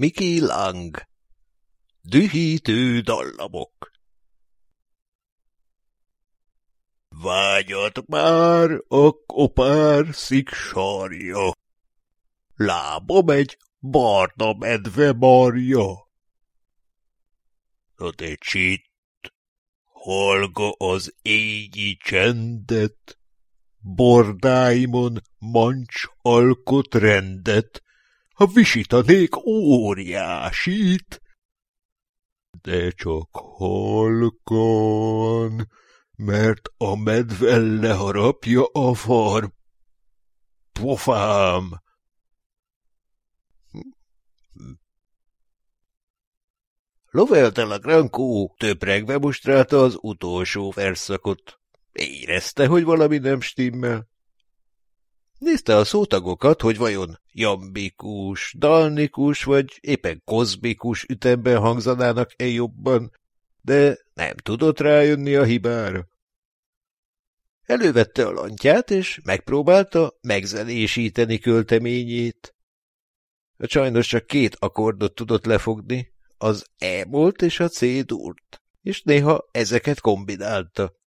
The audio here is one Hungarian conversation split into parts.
Miki Lang. Dühítő dallamok Vágyat már a kopár sziksarja, lábam egy barna medve marja. A te csitt, hallga az égi csendet, bordáimon mancs alkot rendet, ha visítanék óriásit, de csak halkan, mert a medve leharapja a far. Pofám! La Granco töpregve mustrálta az utolsó verszakot. Érezte, hogy valami nem stimmel. Nézte a szótagokat, hogy vajon jambikus, dalnikus vagy éppen kozmikus ütemben hangzanának-e jobban, de nem tudott rájönni a hibára. Elővette a lantját, és megpróbálta megzenésíteni költeményét. A sajnos csak két akkordot tudott lefogni, az E és a C durt, és néha ezeket kombinálta.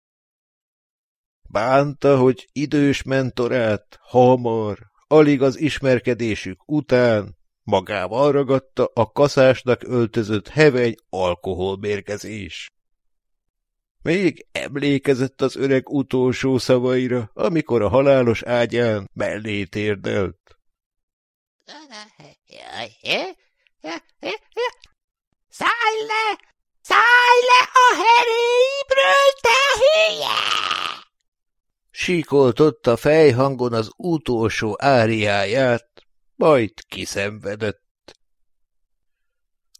Bánta, hogy idős mentorát, hamar, alig az ismerkedésük után magával ragadta a kaszásnak öltözött heveny alkoholmérgezés. Még emlékezett az öreg utolsó szavaira, amikor a halálos ágyán mellé térdelt. Szállj le! Szállj le a heréibről, te hülye! Síkoltott a fejhangon az utolsó áriáját, majd kiszenvedett.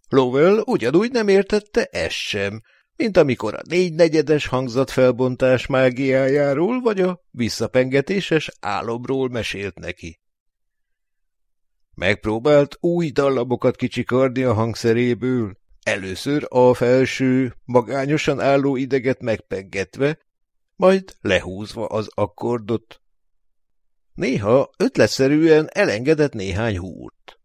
Lowell ugyanúgy nem értette ezt sem, mint amikor a négynegyedes hangzatfelbontás mágiájáról vagy a visszapengetéses álomról mesélt neki. Megpróbált új dallamokat kicsikarni a hangszeréből, először a felső, magányosan álló ideget megpengetve, majd lehúzva az akkordot. Néha ötletszerűen elengedett néhány húrt.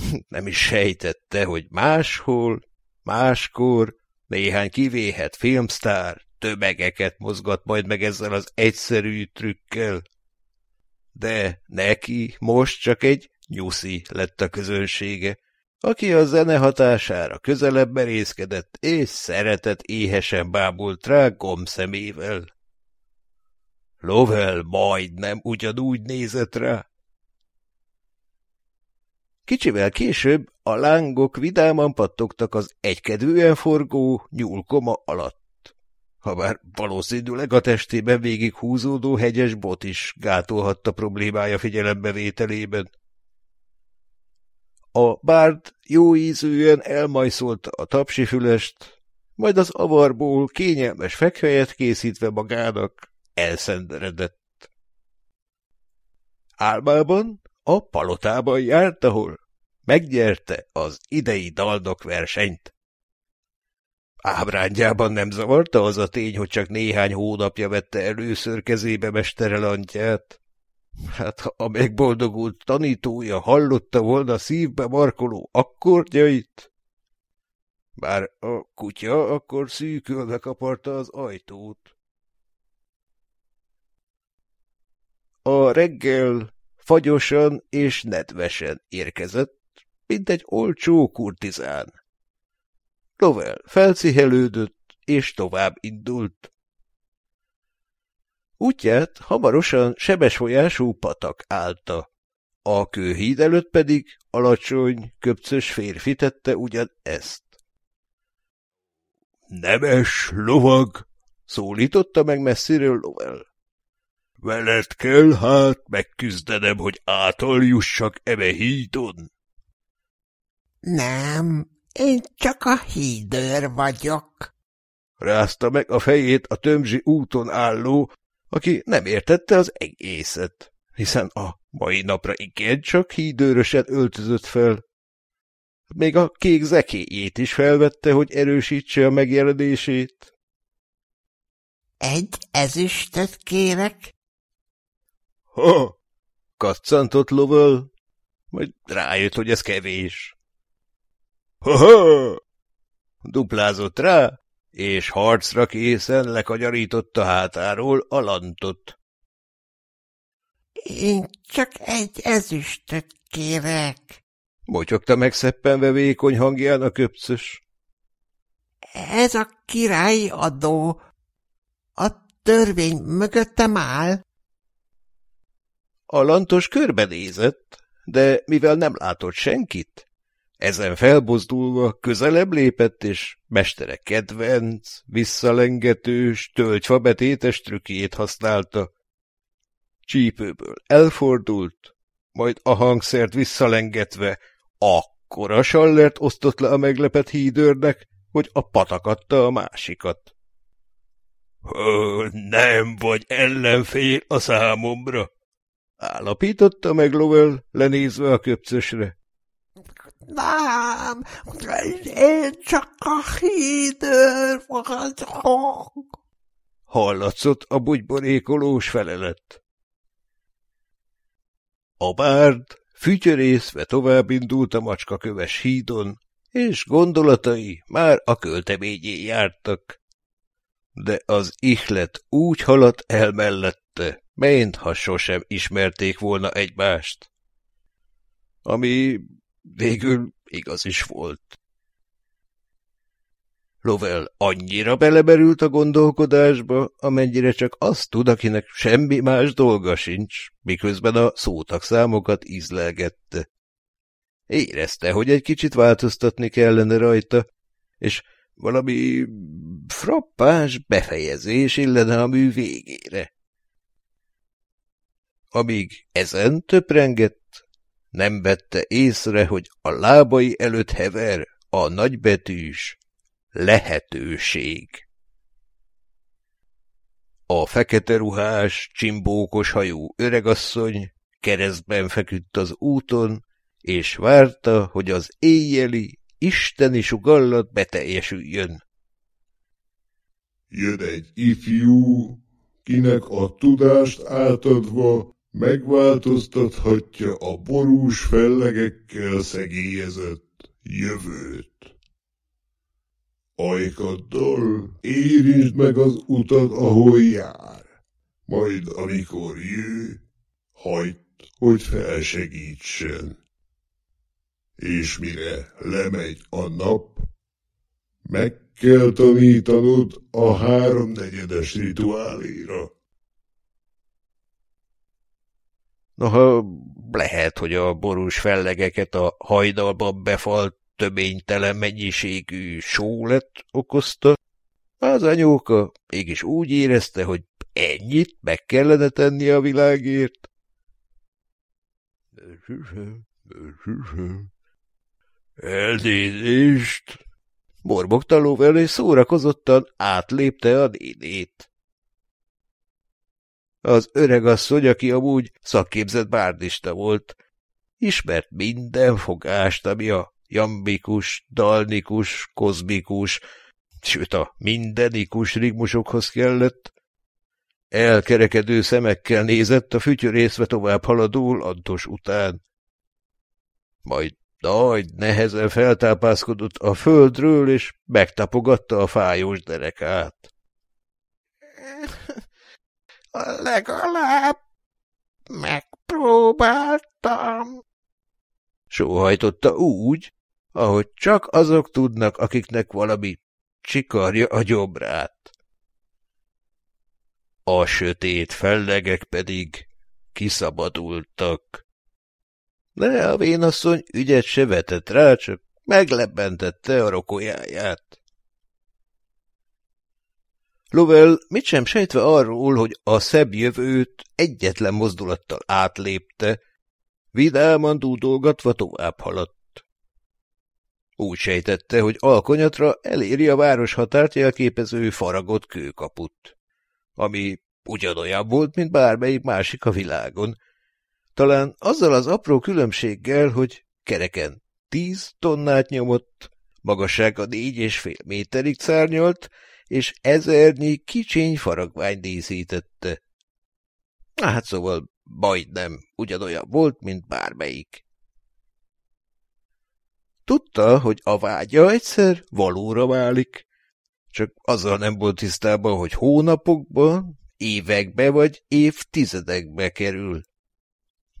Nem is sejtette, hogy máshol, máskor néhány kivéhet filmsztár tömegeket mozgat majd meg ezzel az egyszerű trükkel. De neki most csak egy nyuszi lett a közönsége, aki a zene hatására közelebb merészkedett, és szeretett éhesen bámult rá gomszemével. Lovell majdnem ugyanúgy nézett rá. Kicsivel később a lángok vidáman pattogtak az egykedvűen forgó nyúlkoma alatt. Habár valószínűleg a testében végig húzódó hegyes bot is gátolhatta problémája figyelembevételében. A bárd jó ízűen elmajszolta a tapsifülest, majd az avarból kényelmes fekhelyet készítve magának elszenderedett. Álmában a palotában járt, ahol megnyerte az idei daldok versenyt. Ábrándjában nem zavarta az a tény, hogy csak néhány hónapja vette először kezébe mesterelantját. Hát, ha a megboldogult tanítója hallotta volna szívbe markoló akkordjait, bár a kutya akkor szűkülve kaparta az ajtót. A reggel fagyosan és nedvesen érkezett, mint egy olcsó kurtizán. Lovell felcihelődött, és tovább indult. Útját hamarosan sebes folyású patak állta. A kőhíd előtt pedig alacsony, köpcös férfi tette ugyan ezt. Nemes lovag! szólította meg messziről Lovell. Veled kell hát megküzdenem, hogy átaljussak eme hídon. Nem, én csak a hídőr vagyok. Rázta meg a fejét a tömzsi úton álló, aki nem értette az egészet, hiszen a mai napra igen csak hídőröset öltözött fel. Még a kék zekéjét is felvette, hogy erősítse a megjelenését. Egy ezüstöt kérek? Ha! Kaccantott Lovell. majd rájött, hogy ez kevés. Ha-ha! Duplázott rá, és harcra készen lekagyarította hátáról a lantot. Én csak egy ezüstöt kérek, motyogta megszeppenve vékony hangján a köpcös. Ez a királyi adó. A törvény mögöttem áll. A lantos körbenézett, de mivel nem látott senkit, ezen felbozdulva közelebb lépett, és mestere kedvenc, visszalengetős, tölgyfabetétes trükkjét használta. Csípőből elfordult, majd a hangszert visszalengetve akkora sallert osztott le a meglepett hídőrnek, hogy a patakatta a másikat. – Nem vagy ellenfél a számomra! – állapította meg Lowell, lenézve a köpcösre. – Nem, én csak a hídőr vagyok! Hallatszott a bugyborékolós felelet. A bárd fütyörészve továbbindult a macskaköves hídon, és gondolatai már a költeményé jártak. De az ihlet úgy haladt el mellette, ha sosem ismerték volna egymást. Ami végül igaz is volt. Lovell annyira beleberült a gondolkodásba, amennyire csak azt tud, akinek semmi más dolga sincs, miközben a számokat ízlelgette. Érezte, hogy egy kicsit változtatni kellene rajta, és valami frappás befejezés illene a mű végére. Amíg ezen töprengett, nem vette észre, hogy a lábai előtt hever a nagybetűs lehetőség. A fekete ruhás, csimbókos hajú öregasszony keresztben feküdt az úton, és várta, hogy az éjjeli, isteni sugallat beteljesüljön. Jön egy ifjú, kinek a tudást átadva megváltoztathatja a borús fellegekkel szegélyezett jövőt. Ajkaddal érintsd meg az utat, ahol jár, majd amikor jő, hagyd, hogy felsegítsen és mire lemegy a nap, meg kell tanítanod a háromnegyedes rituáléra. Noha lehet, hogy a borús fellegeket a hajdalban befalt töménytelen mennyiségű sólet okozta, az anyóka mégis úgy érezte, hogy ennyit meg kellene tenni a világért. Elnézést! Borbogta lóvel, és szórakozottan átlépte a nénét. Az öregasszony, aki amúgy szakképzett bárdista volt, ismert minden fogást, ami a jambikus, dalnikus, kozmikus, sőt a mindenikus rigmusokhoz kellett. Elkerekedő szemekkel nézett a fütyörészve tovább haladó Lantos után. Majd nagy nehezen feltápászkodott a földről, és megtapogatta a fájós derekát. Legalább megpróbáltam. Sóhajtotta úgy, ahogy csak azok tudnak, akiknek valami csikarja a gyobrát. A sötét fellegek pedig kiszabadultak. De a vénasszony ügyet se vetett rá, csak meglebbentette a rokolyáját. Lovell mit sem sejtve arról, hogy a szebb jövőt egyetlen mozdulattal átlépte, vidáman dúdolgatva tovább haladt. Úgy sejtette, hogy alkonyatra eléri a város határt jelképező faragott kőkaput, ami ugyanolyan volt, mint bármelyik másik a világon, talán azzal az apró különbséggel, hogy kereken tíz tonnát nyomott, magassága négy és fél méterig szárnyolt, és ezernyi kicsiny faragvány díszítette. Hát szóval majdnem ugyanolyan volt, mint bármelyik. Tudta, hogy a vágya egyszer valóra válik, csak azzal nem volt tisztában, hogy hónapokban, évekbe vagy évtizedekbe kerül.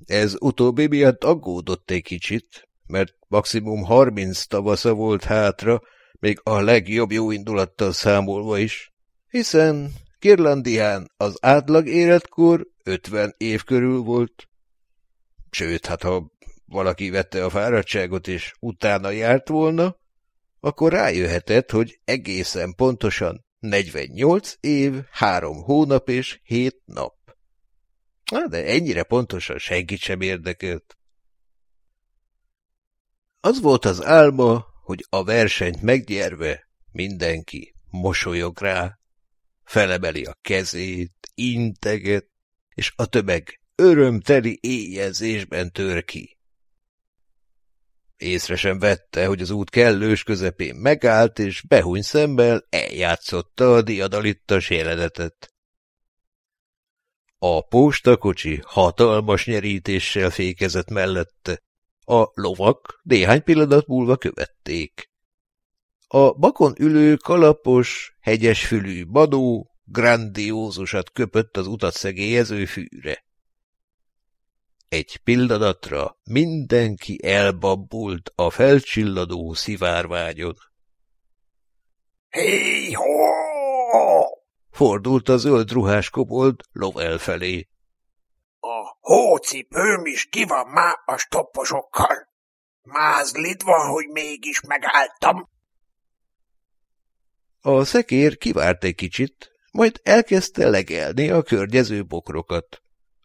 Ez utóbbi miatt aggódott egy kicsit, mert maximum harminc tavasza volt hátra, még a legjobb jó indulattal számolva is, hiszen Kirlandián az átlag életkor 50 év körül volt. Sőt, hát ha valaki vette a fáradtságot és utána járt volna, akkor rájöhetett, hogy egészen pontosan 48 év, 3 hónap és 7 nap. Na, de ennyire pontosan senkit sem érdekelt. Az volt az álma, hogy a versenyt megnyerve mindenki mosolyog rá, felemeli a kezét, integet, és a tömeg örömteli éjjelzésben tör ki. Észre sem vette, hogy az út kellős közepén megállt, és behúny szemmel eljátszotta a diadalittas jelenetet. A postakocsi hatalmas nyerítéssel fékezett mellette, a lovak néhány pillanat múlva követték. A bakon ülő kalapos, hegyesfülű badó grandiózusat köpött az utat szegélyező fűre. Egy pillanatra mindenki elbabbult a felcsilladó szivárványon. Hé, ho! Fordult a zöld ruhás kobold Lovel felé. A hócipőm is ki van már a stopposokkal. Mázlit van, hogy mégis megálltam. A szekér kivárt egy kicsit, majd elkezdte legelni a környező bokrokat.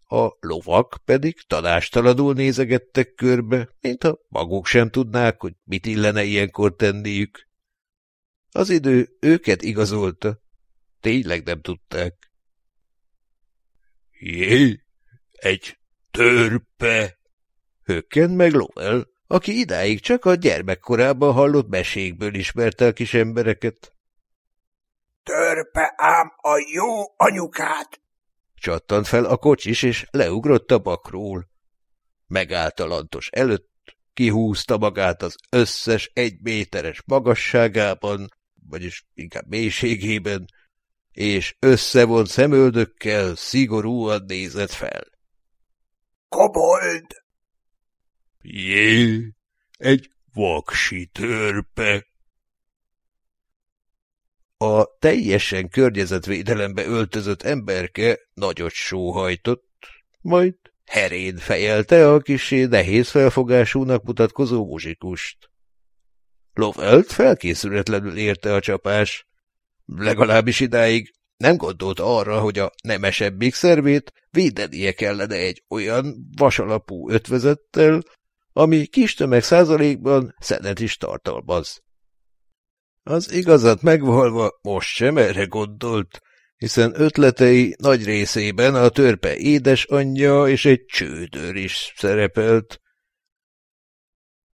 A lovak pedig tanástalanul nézegettek körbe, mintha maguk sem tudnák, hogy mit illene ilyenkor tenniük. Az idő őket igazolta. Tényleg nem tudták. Jé, egy törpe! Hökken meg Lowell, aki idáig csak a gyermekkorában hallott mesékből ismerte a kis embereket. Törpe ám a jó anyukát! Csattant fel a kocsis, és leugrott a bakról. Megállt a lantos előtt, kihúzta magát az összes egy méteres magasságában, vagyis inkább mélységében, és összevont szemöldökkel szigorúan nézett fel. Kobold! Jé, egy vaksi törpe! A teljesen környezetvédelembe öltözött emberke nagyot sóhajtott, majd herén fejelte a kisé nehéz felfogásúnak mutatkozó muzsikust. Lovelt felkészületlenül érte a csapás. Legalábbis idáig nem gondolt arra, hogy a nemesebbik szervét védenie kellene egy olyan vasalapú ötvezettel, ami kis tömeg százalékban szenet is tartalmaz. Az igazat megvalva most sem erre gondolt, hiszen ötletei nagy részében a törpe édesanyja és egy csődör is szerepelt.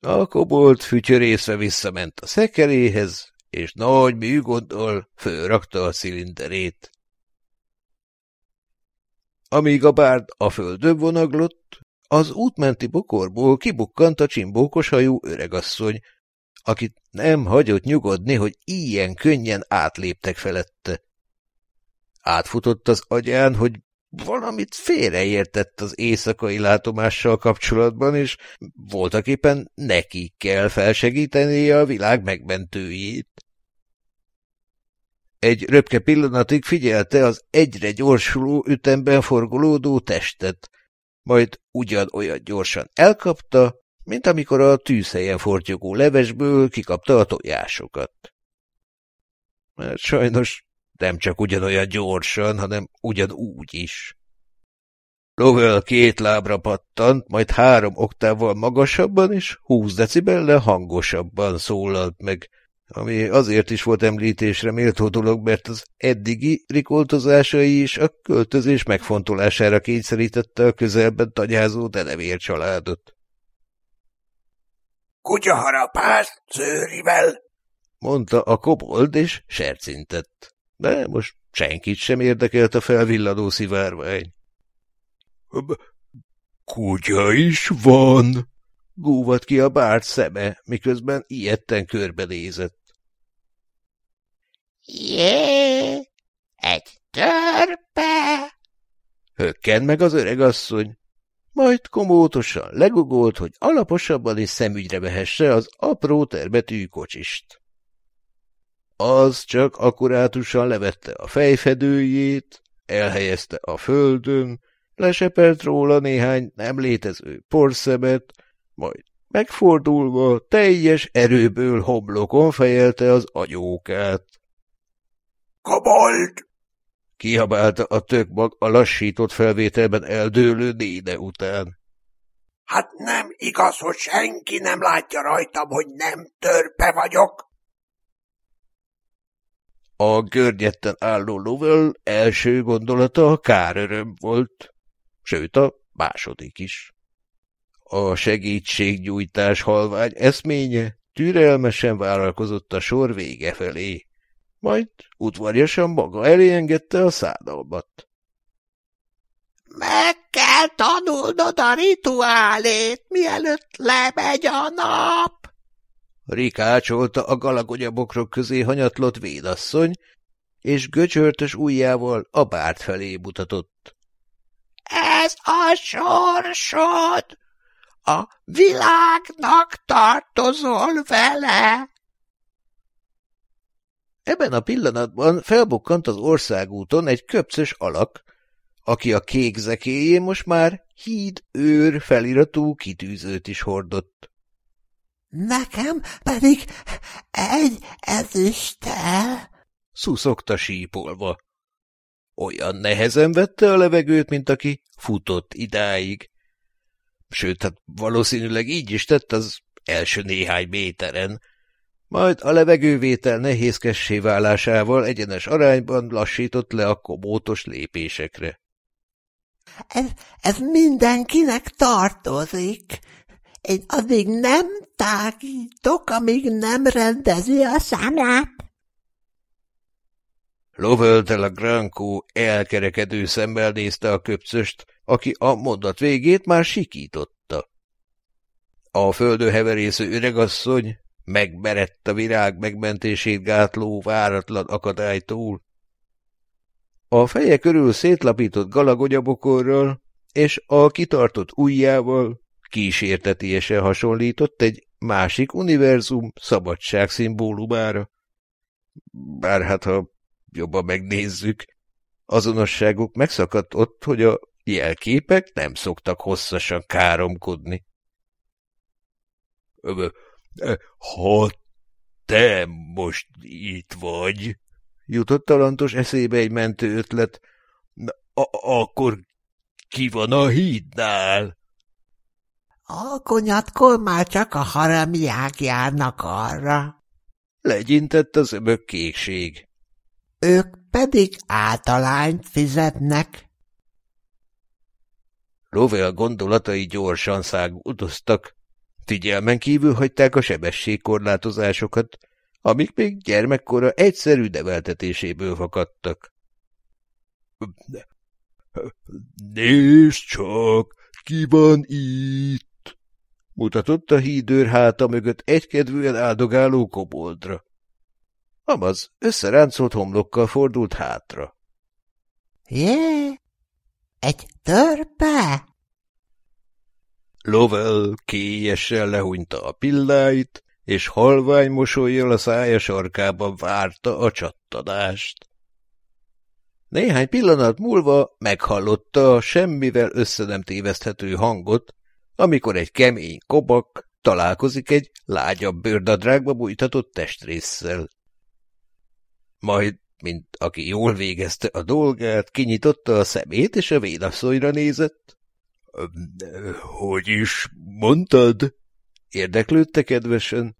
A kobolt fütyörészve visszament a szekeréhez, és nagy műgonddal fölrakta a cilinderét. Amíg a bárd a földön vonaglott, az útmenti bokorból kibukkant a csimbókos hajú öregasszony, akit nem hagyott nyugodni, hogy ilyen könnyen átléptek felette. Átfutott az agyán, hogy valamit félreértett az éjszakai látomással kapcsolatban, és voltaképpen neki kell felsegítenie a világ megmentőjét. Egy röpke pillanatig figyelte az egyre gyorsuló ütemben forgolódó testet, majd ugyanolyan gyorsan elkapta, mint amikor a tűzhelyen fortyogó levesből kikapta a tojásokat. Mert sajnos nem csak ugyanolyan gyorsan, hanem ugyanúgy is. Lovell két lábra pattant, majd három oktávval magasabban és húsz decibelle hangosabban szólalt meg, ami azért is volt említésre méltó dolog, mert az eddigi rikoltozásai is a költözés megfontolására kényszerítette a közelben tanyázó denevér családot. Kutyaharapás szőrivel, mondta a kobold, és sercintett. De most senkit sem érdekelt a felvilladó szivárvány. – Kutya is van, gúvat ki a bárt szeme, miközben ilyetten körbenézett. Jé, egy törpe! Hökken meg az öregasszony, majd komótosan legugolt, hogy alaposabban és szemügyre vehesse az apró terbetű kocsist. Az csak akkurátusan levette a fejfedőjét, elhelyezte a földön, lesepelt róla néhány nem létező porszemet, majd megfordulva teljes erőből homlokon fejelte az agyókát. – Kobold! – kiabálta a tökmag a lassított felvételben eldőlő néde után. – Hát nem igaz, hogy senki nem látja rajtam, hogy nem törpe vagyok? A görnyetten álló Lovell első gondolata a káröröm volt, sőt a második is. A segítségnyújtás halvány eszménye türelmesen vállalkozott a sor vége felé, majd udvarjasan maga elé engedte a szádalmat. Meg kell tanulnod a rituálét, mielőtt lemegy a nap. Rikácsolta a galagonyabokrok közé hanyatlott védasszony, és göcsörtös ujjával a bárt felé mutatott. – Ez a sorsod! A világnak tartozol vele! Ebben a pillanatban felbukkant az országúton egy köpcös alak, aki a kék zekéjén most már híd őr feliratú kitűzőt is hordott. Nekem pedig egy ezüsttel, szuszogta sípolva. Olyan nehezen vette a levegőt, mint aki futott idáig. Sőt, hát valószínűleg így is tett az első néhány méteren, majd a levegővétel nehézkessé válásával egyenes arányban lassított le a komótos lépésekre. Ez, ez mindenkinek tartozik, én addig nem tágítok, amíg nem rendezi a számlát. Lovöltel a Grankó elkerekedő szemmel nézte a köpcöst, aki a mondat végét már sikította. A földön heverésző öregasszony megmerett a virág megmentését gátló váratlan akadálytól. A feje körül szétlapított galagogyabokorral és a kitartott ujjával kísértetiesen hasonlított egy másik univerzum szabadság szimbólumára. Bár hát, ha jobban megnézzük, azonosságuk megszakadt ott, hogy a jelképek nem szoktak hosszasan káromkodni. Ha te most itt vagy, jutott talantos eszébe egy mentő ötlet, akkor ki van a hídnál? Alkonyatkor már csak a haramiák járnak arra. Legyintett az öbök kékség. Ők pedig általányt fizetnek. Rovel gondolatai gyorsan száguldoztak. Figyelmen kívül hagyták a sebességkorlátozásokat, amik még gyermekkora egyszerű develtetéséből fakadtak. Nézd csak, ki van itt! mutatott a hídőr háta mögött egykedvűen áldogáló koboldra. Amaz összeráncolt homlokkal fordult hátra. – Jé, egy törpe? Lovell kélyesen lehúnyta a pilláit, és halvány mosolyjal a szája sarkában várta a csattadást. Néhány pillanat múlva meghallotta a semmivel össze nem téveszthető hangot, amikor egy kemény kobak találkozik egy lágyabb bőrdadrágba bújtatott testrészsel. Majd, mint aki jól végezte a dolgát, kinyitotta a szemét, és a védasszonyra nézett. – Hogy is mondtad? – érdeklődte kedvesen.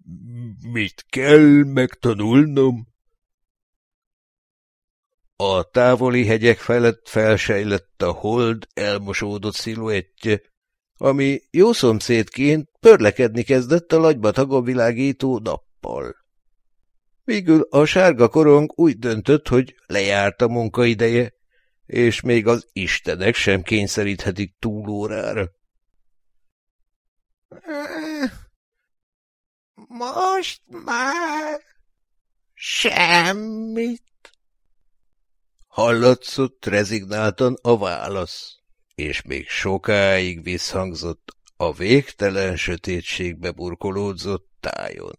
– Mit kell megtanulnom? A távoli hegyek felett felsejlett a hold elmosódott sziluettje, ami jó szomszédként pörlekedni kezdett a lagyba tagomvilágító nappal. Végül a sárga korong úgy döntött, hogy lejárt a munkaideje, és még az istenek sem kényszeríthetik túlórára. Most már semmit. Hallatszott rezignáltan a válasz, és még sokáig visszhangzott a végtelen sötétségbe burkolódzott tájon.